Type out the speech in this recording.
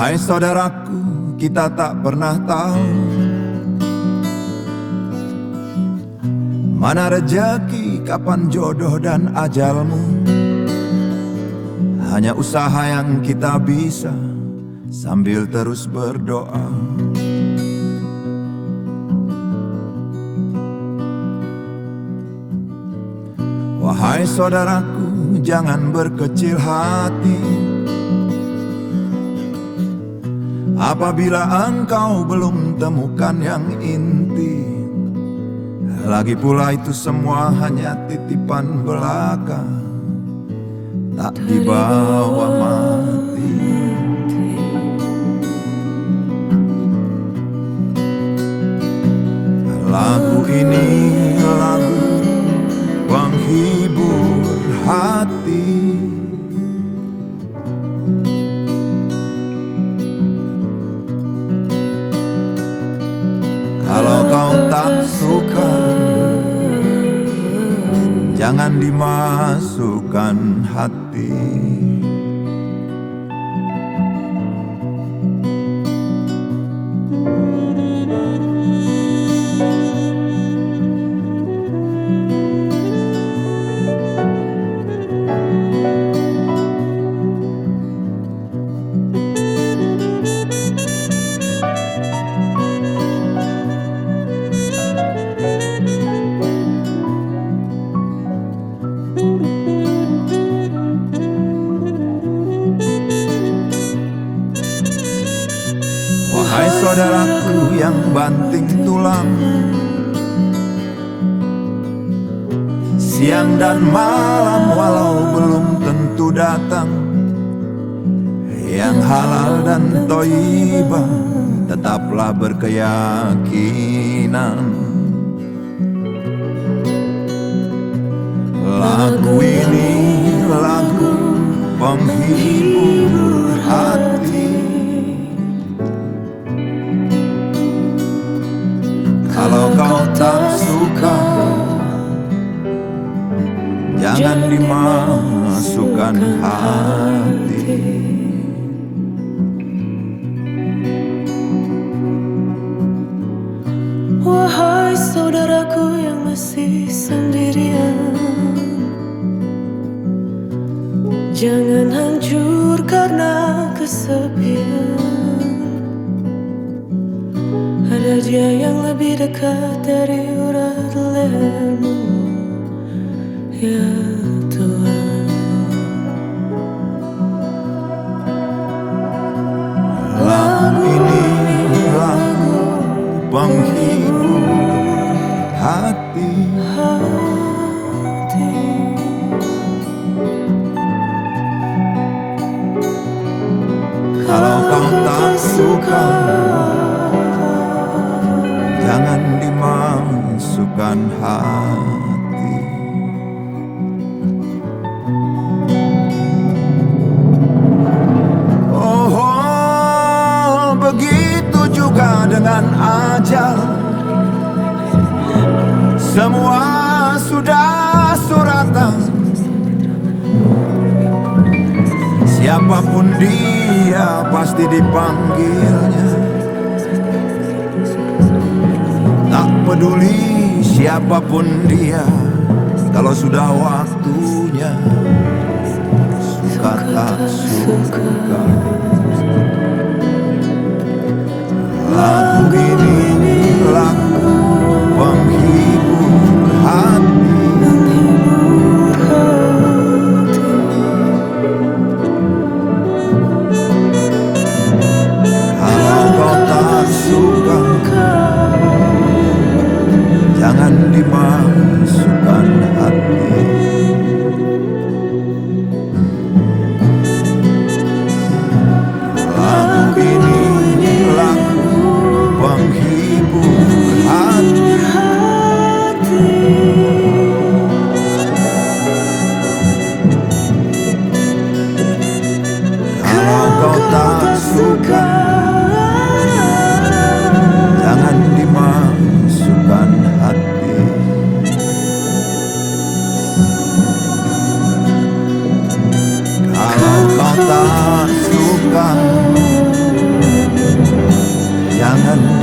Wahai saudaraku, kita tak pernah tahu. Mana rejeki, kapan jodoh dan ajalmu? Hanya usaha yang kita bisa Sambil terus berdoa. Wahai saudaraku, jangan berkecil hati Apabila engkau belum temukan yang inti Lagi pula itu semua hanya titipan belaka. Tak dibawa mati. Lagu ini lagu penghibur hati Jangan dimasukkan hati Wahai saudaraku yang banting tulang. Siang dan malam walau belum tentu datang. Yang halal dan toibah Tetaplah berkeyakinan. Lagu ini lagu penghibur hati dimasukkan hati. Wahai saudaraku yang masih sendirian Jangan hancur karena kesepian. Ada dia yang lebih dekat dari urat lehermu Ya suka Jangan dimasukkan hati. Oh, oh, begitu juga dengan ajal. Semua sudah suratan. Siapa pun dia pasti dipanggilnya. Tak peduli siapa pun dia Kalau sudah waktunya Suka tak suka. Lagu ini tak kailangan